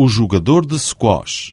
o jogador de squash.